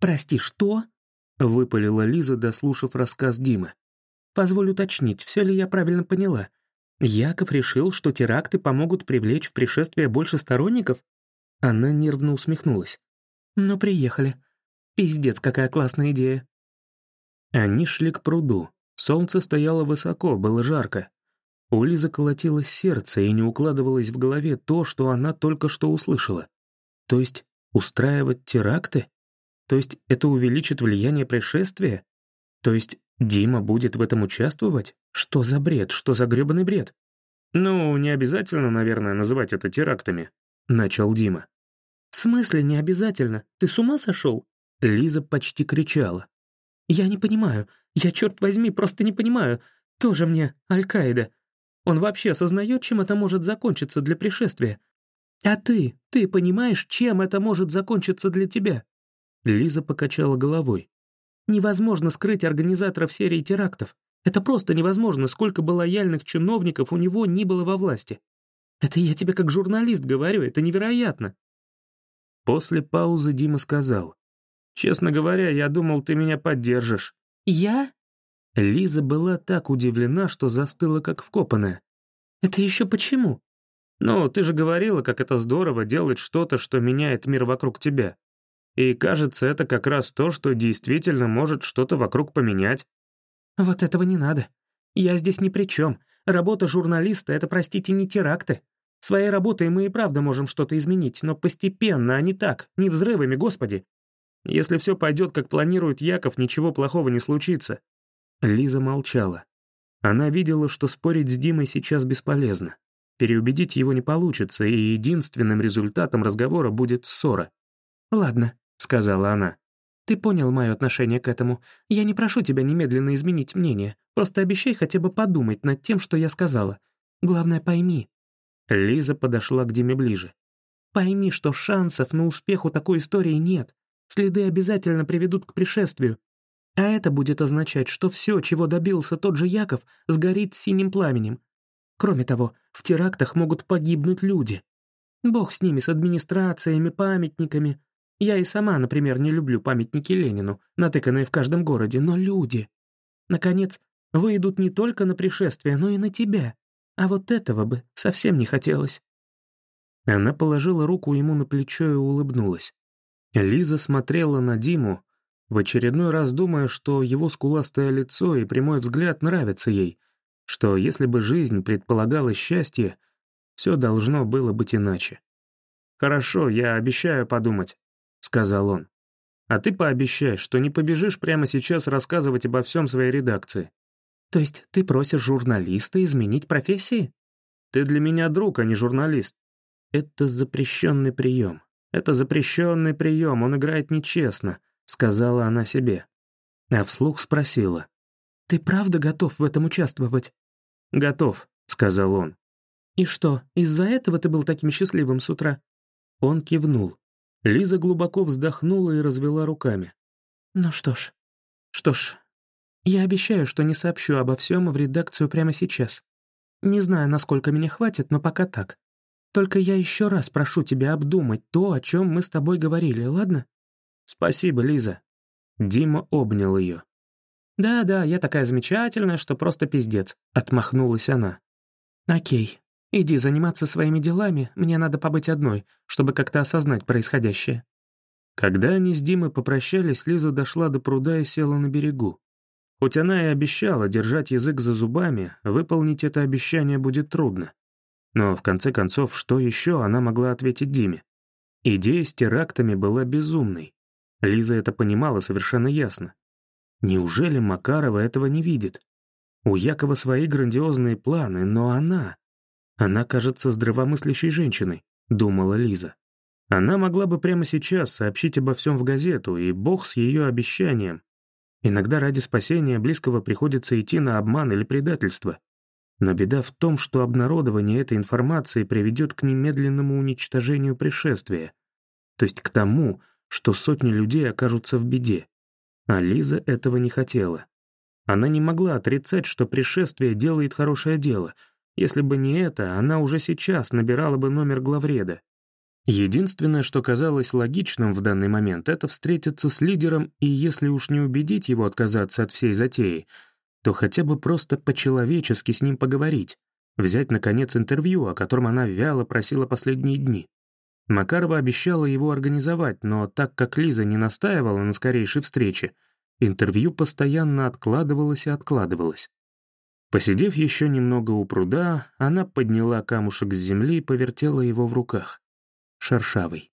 «Прости, что?» — выпалила Лиза, дослушав рассказ Димы. «Позволь уточнить, все ли я правильно поняла. Яков решил, что теракты помогут привлечь в пришествие больше сторонников?» Она нервно усмехнулась. «Ну, приехали. Пиздец, какая классная идея». Они шли к пруду. Солнце стояло высоко, было жарко. У Лизы колотилось сердце и не укладывалось в голове то, что она только что услышала. То есть устраивать теракты? То есть это увеличит влияние пришествия? То есть Дима будет в этом участвовать? Что за бред, что за грёбаный бред? «Ну, не обязательно, наверное, называть это терактами», — начал Дима. «В смысле не обязательно? Ты с ума сошел?» Лиза почти кричала. «Я не понимаю. Я, черт возьми, просто не понимаю. Тоже мне Аль-Каида. Он вообще осознает, чем это может закончиться для пришествия? А ты, ты понимаешь, чем это может закончиться для тебя?» Лиза покачала головой. «Невозможно скрыть организаторов серии терактов. Это просто невозможно, сколько бы лояльных чиновников у него ни было во власти. Это я тебе как журналист говорю, это невероятно». После паузы Дима сказал. «Честно говоря, я думал, ты меня поддержишь». «Я?» Лиза была так удивлена, что застыла как вкопанная. «Это еще почему?» «Ну, ты же говорила, как это здорово делать что-то, что меняет мир вокруг тебя. И кажется, это как раз то, что действительно может что-то вокруг поменять». «Вот этого не надо. Я здесь ни при чем. Работа журналиста — это, простите, не теракты. Своей работой мы и правда можем что-то изменить, но постепенно, а не так, не взрывами, господи. Если все пойдет, как планирует Яков, ничего плохого не случится. Лиза молчала. Она видела, что спорить с Димой сейчас бесполезно. Переубедить его не получится, и единственным результатом разговора будет ссора. «Ладно», — сказала она. «Ты понял мое отношение к этому. Я не прошу тебя немедленно изменить мнение. Просто обещай хотя бы подумать над тем, что я сказала. Главное, пойми». Лиза подошла к Диме ближе. «Пойми, что шансов на успех у такой истории нет. Следы обязательно приведут к пришествию. А это будет означать, что все, чего добился тот же Яков, сгорит синим пламенем. Кроме того, в терактах могут погибнуть люди. Бог с ними, с администрациями, памятниками. Я и сама, например, не люблю памятники Ленину, натыканные в каждом городе, но люди. Наконец, выйдут не только на пришествие, но и на тебя. А вот этого бы совсем не хотелось. Она положила руку ему на плечо и улыбнулась. Лиза смотрела на Диму, в очередной раз думая, что его скуластое лицо и прямой взгляд нравятся ей, что если бы жизнь предполагала счастье, все должно было быть иначе. «Хорошо, я обещаю подумать», — сказал он. «А ты пообещай, что не побежишь прямо сейчас рассказывать обо всем своей редакции». «То есть ты просишь журналиста изменить профессии?» «Ты для меня друг, а не журналист». «Это запрещенный прием. Это запрещенный прием, он играет нечестно», — сказала она себе. А вслух спросила. «Ты правда готов в этом участвовать?» «Готов», — сказал он. «И что, из-за этого ты был таким счастливым с утра?» Он кивнул. Лиза глубоко вздохнула и развела руками. «Ну что ж, что ж, я обещаю, что не сообщу обо всем в редакцию прямо сейчас. Не знаю, насколько меня хватит, но пока так. Только я еще раз прошу тебя обдумать то, о чем мы с тобой говорили, ладно?» «Спасибо, Лиза». Дима обнял ее. «Да-да, я такая замечательная, что просто пиздец», — отмахнулась она. «Окей, иди заниматься своими делами, мне надо побыть одной, чтобы как-то осознать происходящее». Когда они с Димой попрощались, Лиза дошла до пруда и села на берегу. Хоть она и обещала держать язык за зубами, выполнить это обещание будет трудно. Но, в конце концов, что еще она могла ответить Диме? Идея с терактами была безумной. Лиза это понимала совершенно ясно. Неужели Макарова этого не видит? У Якова свои грандиозные планы, но она... Она кажется здравомыслящей женщиной, думала Лиза. Она могла бы прямо сейчас сообщить обо всем в газету, и бог с ее обещанием. Иногда ради спасения близкого приходится идти на обман или предательство. Но беда в том, что обнародование этой информации приведет к немедленному уничтожению пришествия, то есть к тому, что сотни людей окажутся в беде. А Лиза этого не хотела. Она не могла отрицать, что пришествие делает хорошее дело. Если бы не это, она уже сейчас набирала бы номер главреда. Единственное, что казалось логичным в данный момент, это встретиться с лидером и, если уж не убедить его отказаться от всей затеи, то хотя бы просто по-человечески с ним поговорить, взять, наконец, интервью, о котором она вяло просила последние дни. Макарова обещала его организовать, но так как Лиза не настаивала на скорейшей встрече, интервью постоянно откладывалось и откладывалось. Посидев еще немного у пруда, она подняла камушек с земли и повертела его в руках. Шершавый.